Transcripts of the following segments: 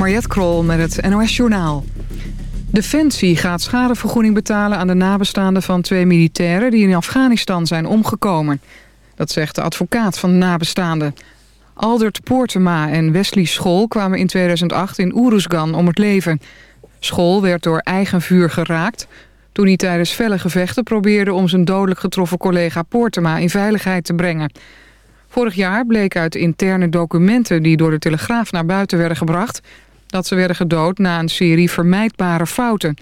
Mariette Krol met het NOS Journaal. Defensie gaat schadevergoeding betalen aan de nabestaanden van twee militairen... die in Afghanistan zijn omgekomen. Dat zegt de advocaat van de nabestaanden. Aldert Poortema en Wesley School kwamen in 2008 in Uruzgan om het leven. School werd door eigen vuur geraakt... toen hij tijdens felle gevechten probeerde om zijn dodelijk getroffen collega Poortema in veiligheid te brengen... Vorig jaar bleek uit interne documenten die door de Telegraaf naar buiten werden gebracht... dat ze werden gedood na een serie vermijdbare fouten.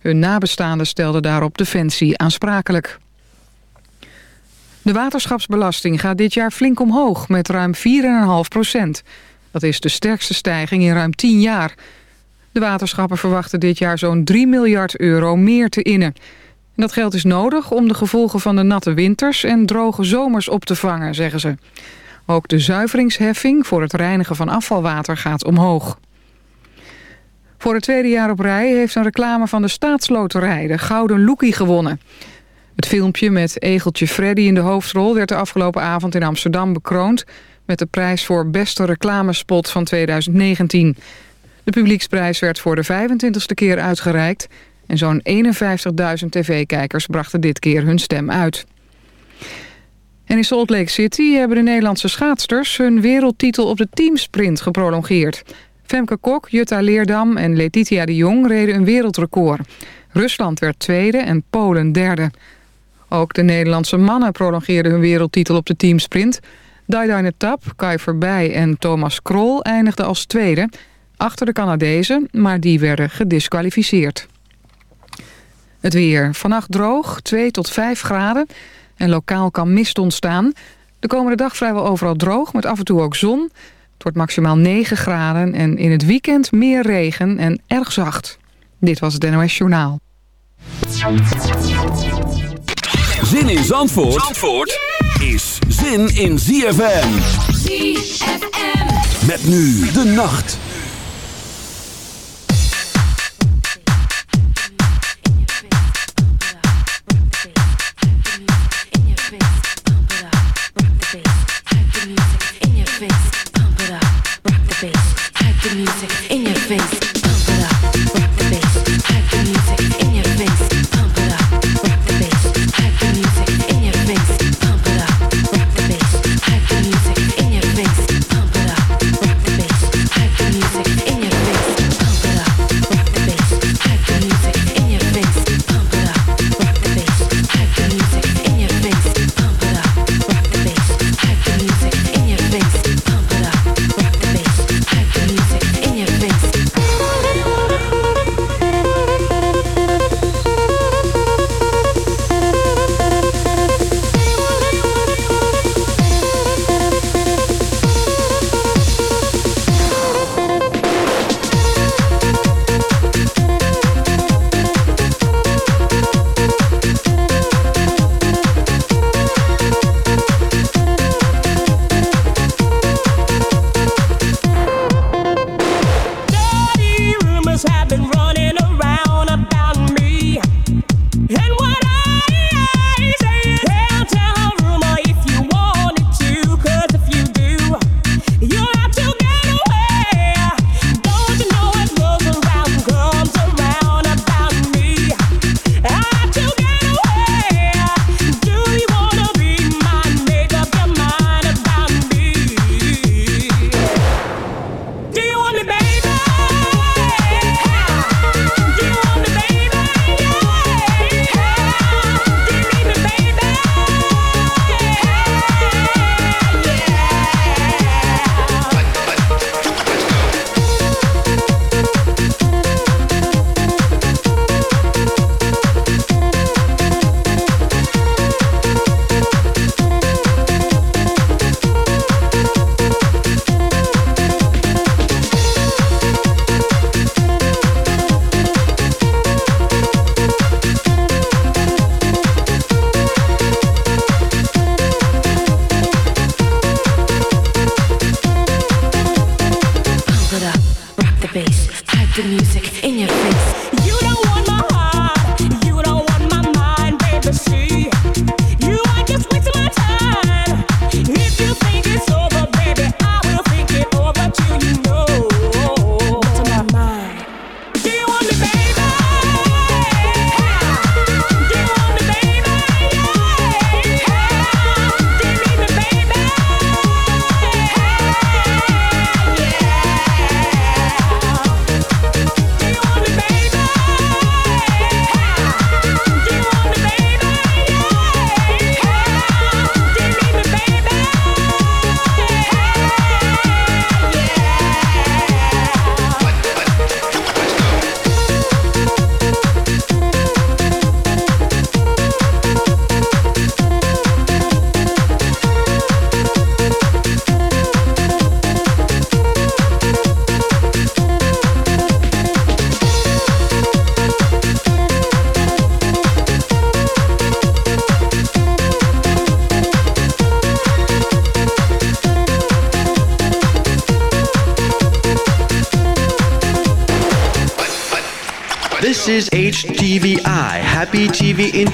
Hun nabestaanden stelden daarop Defensie aansprakelijk. De waterschapsbelasting gaat dit jaar flink omhoog met ruim 4,5 procent. Dat is de sterkste stijging in ruim 10 jaar. De waterschappen verwachten dit jaar zo'n 3 miljard euro meer te innen dat geld is nodig om de gevolgen van de natte winters en droge zomers op te vangen, zeggen ze. Ook de zuiveringsheffing voor het reinigen van afvalwater gaat omhoog. Voor het tweede jaar op rij heeft een reclame van de staatsloterij de Gouden Lookie gewonnen. Het filmpje met Egeltje Freddy in de hoofdrol werd de afgelopen avond in Amsterdam bekroond... met de prijs voor beste reclamespot van 2019. De publieksprijs werd voor de 25e keer uitgereikt... En zo'n 51.000 tv-kijkers brachten dit keer hun stem uit. En in Salt Lake City hebben de Nederlandse schaatsters... hun wereldtitel op de teamsprint geprolongeerd. Femke Kok, Jutta Leerdam en Letitia de Jong reden een wereldrecord. Rusland werd tweede en Polen derde. Ook de Nederlandse mannen prolongeerden hun wereldtitel op de teamsprint. Daidaine Tap, Kai Verbij en Thomas Krol eindigden als tweede... achter de Canadezen, maar die werden gedisqualificeerd. Het weer. Vannacht droog, 2 tot 5 graden. En lokaal kan mist ontstaan. De komende dag vrijwel overal droog, met af en toe ook zon. Het wordt maximaal 9 graden en in het weekend meer regen en erg zacht. Dit was het NOS Journaal. Zin in Zandvoort, Zandvoort is zin in ZFM. ZFM. Met nu de nacht.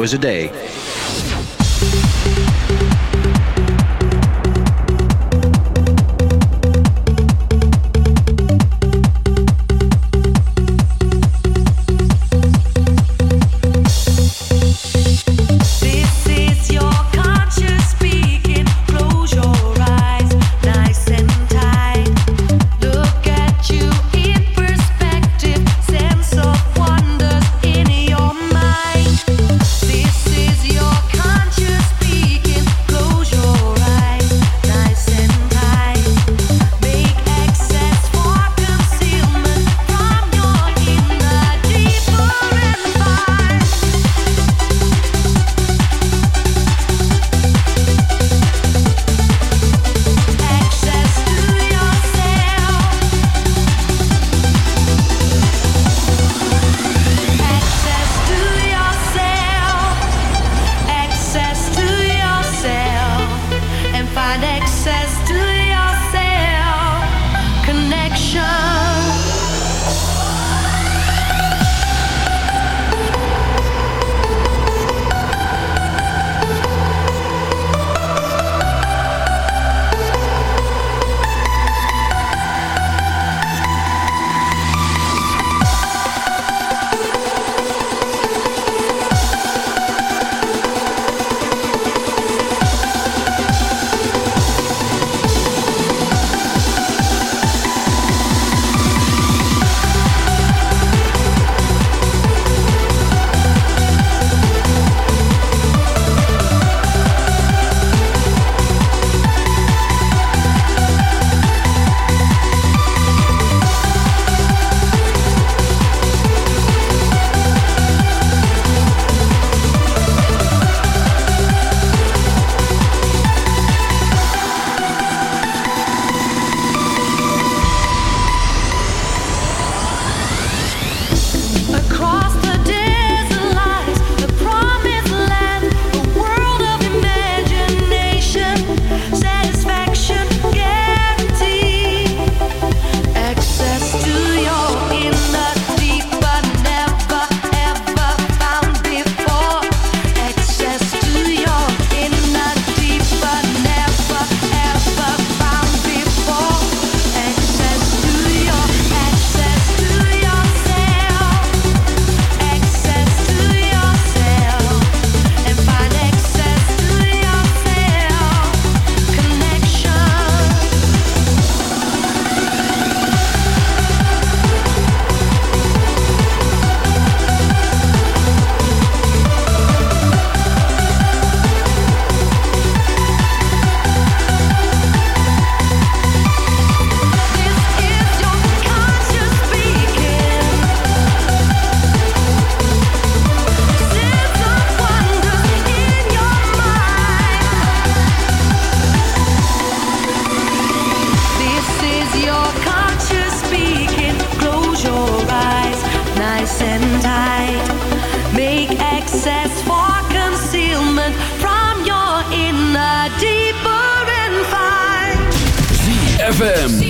Hours a day. ZFM.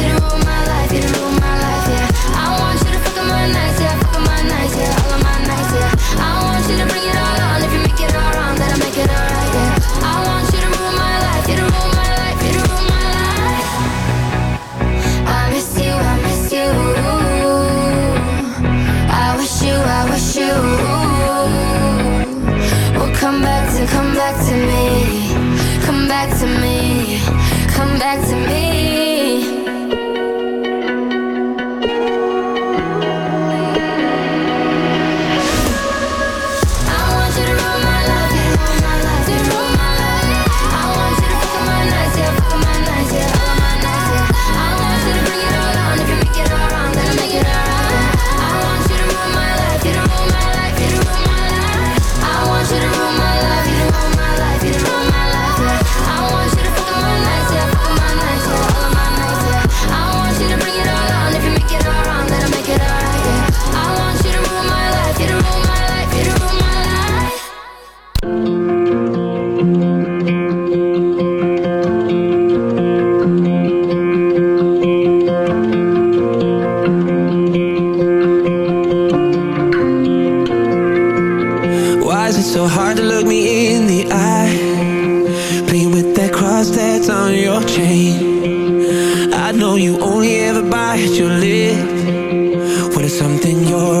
come back to me. with that cross that's on your chain. I know you only ever buy what you live When it's something you're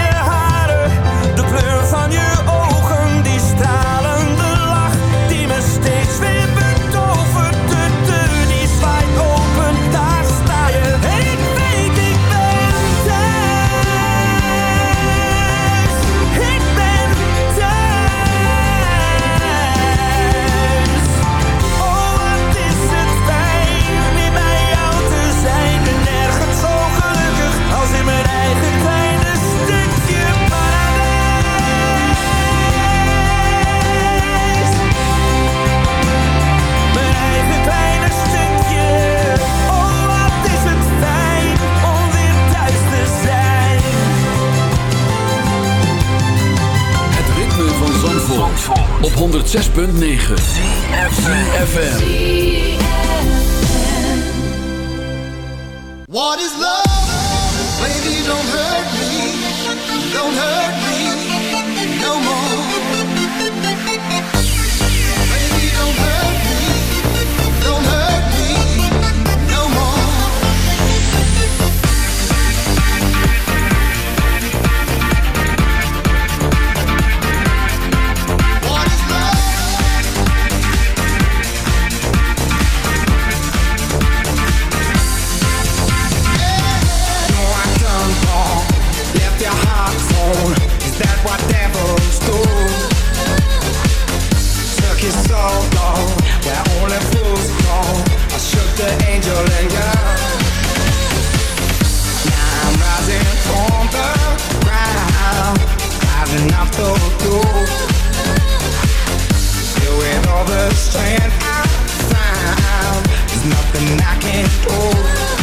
op 106.9 FM. when I found, there's nothing I can't do.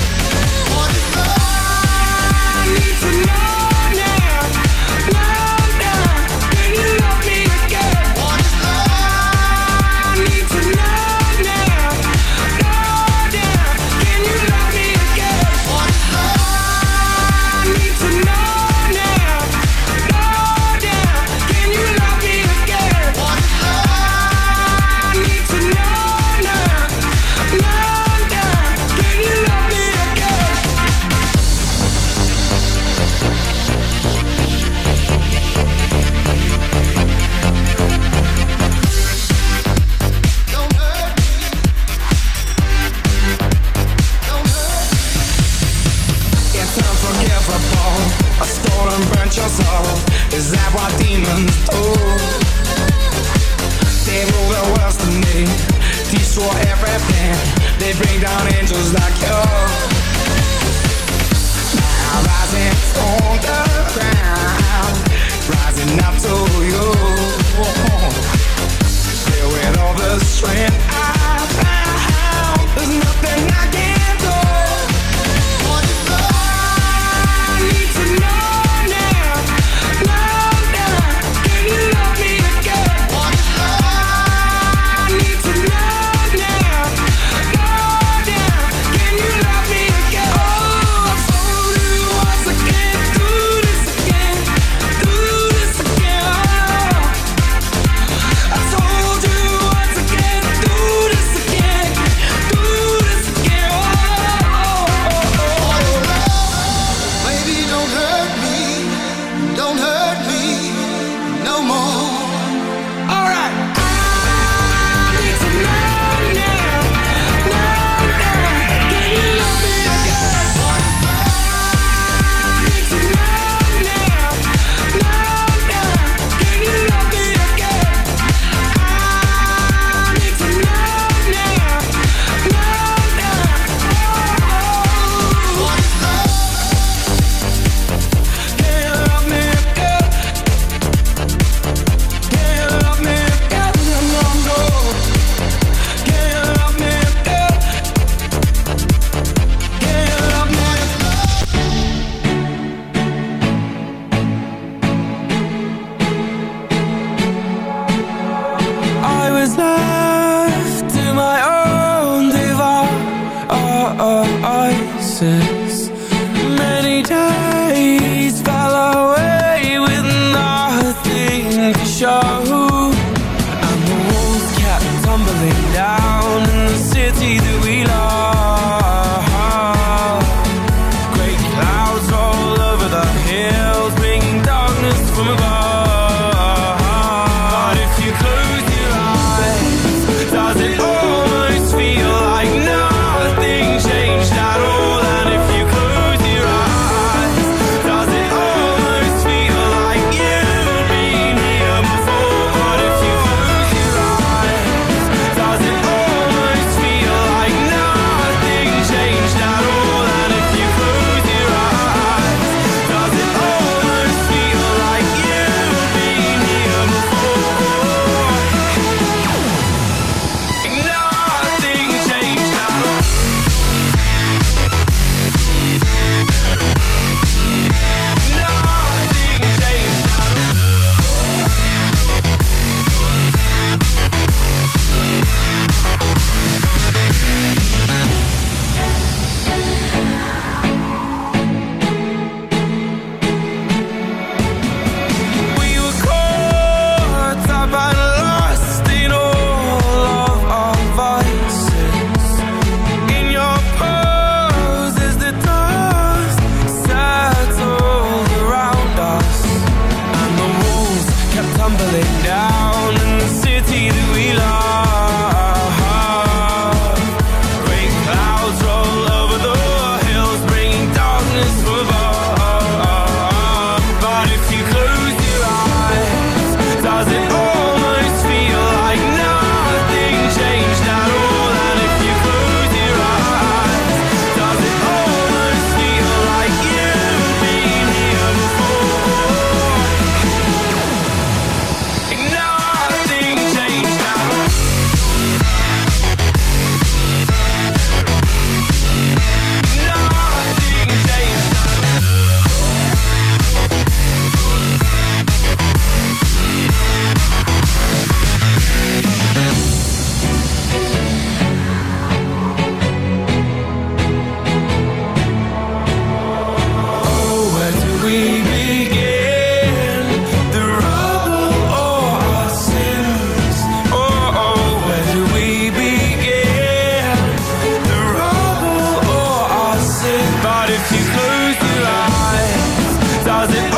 Cause it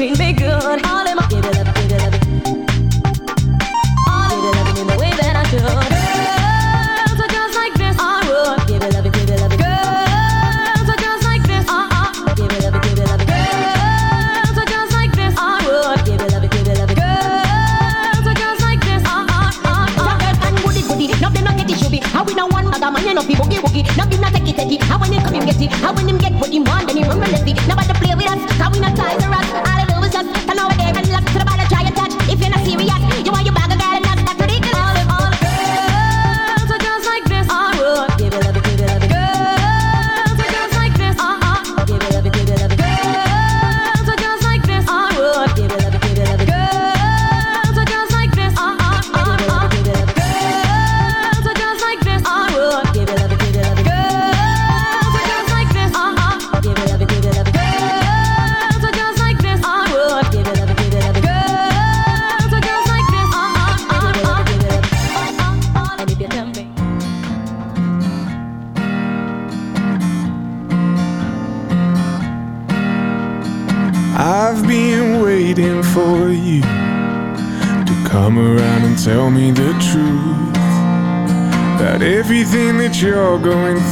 treat me good.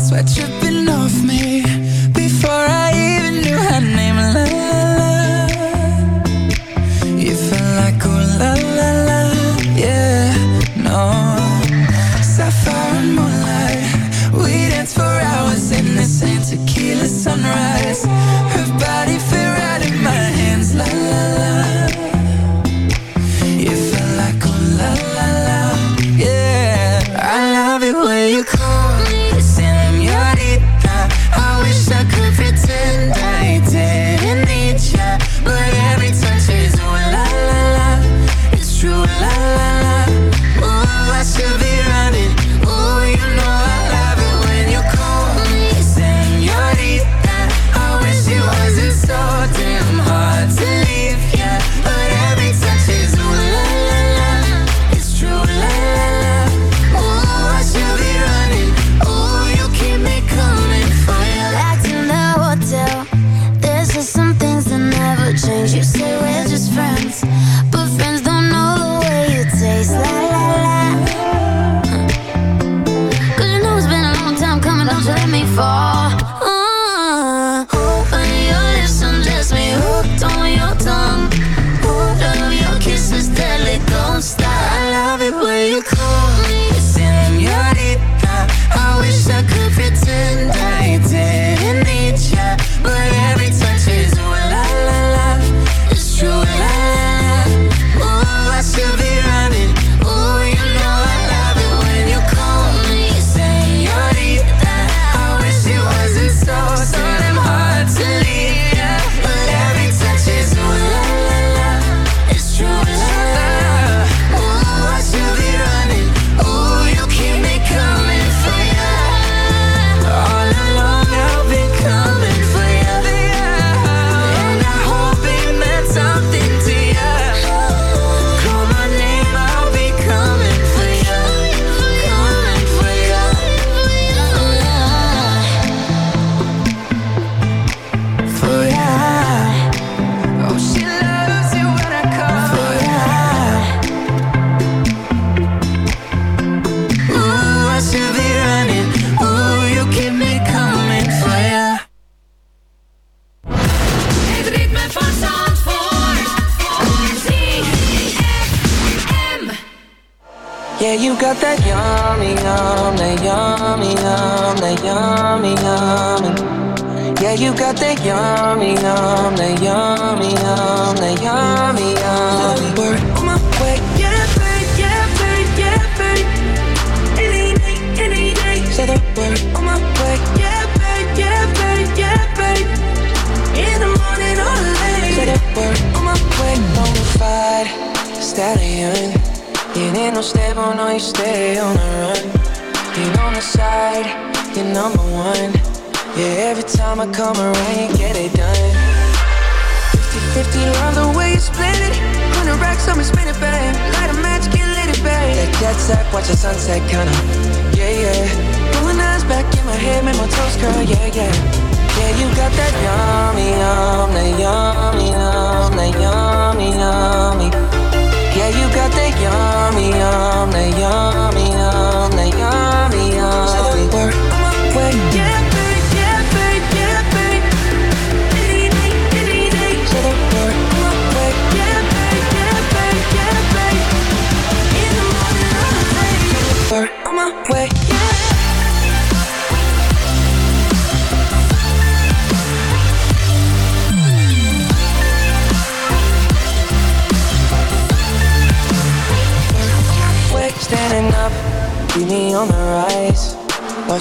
Sweat dripping off me.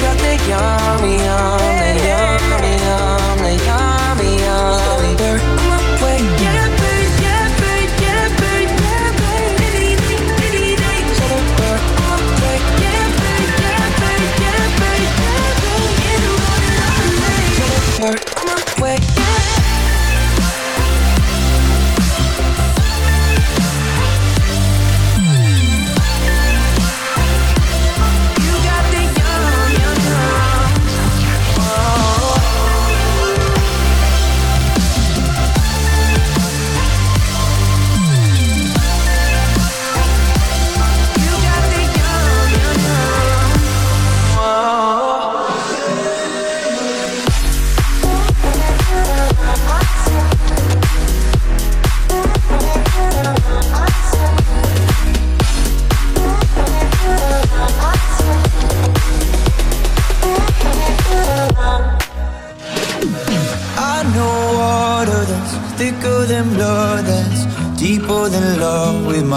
got that yummy, yummy, yum, yummy, yummy. Word on my way, yeah, babe, yeah, babe, yeah, babe, yeah, babe. Any day, any day. Say the word on my way, yeah, babe, yeah, babe, yeah, babe, yeah, babe. In the morning or late. The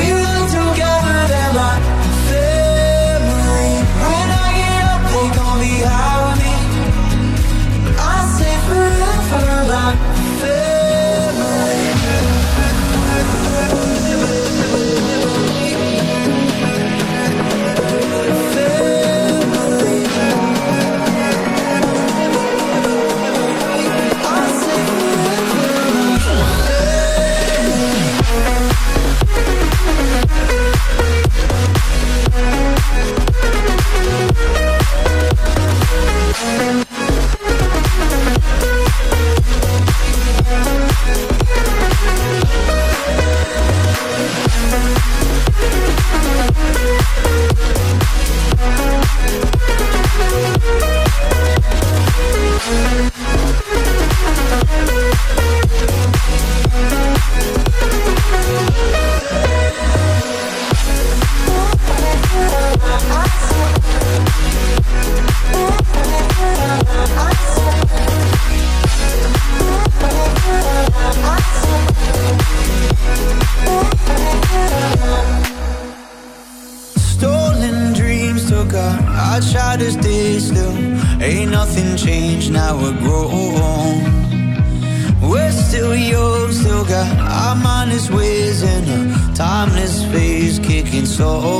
We run so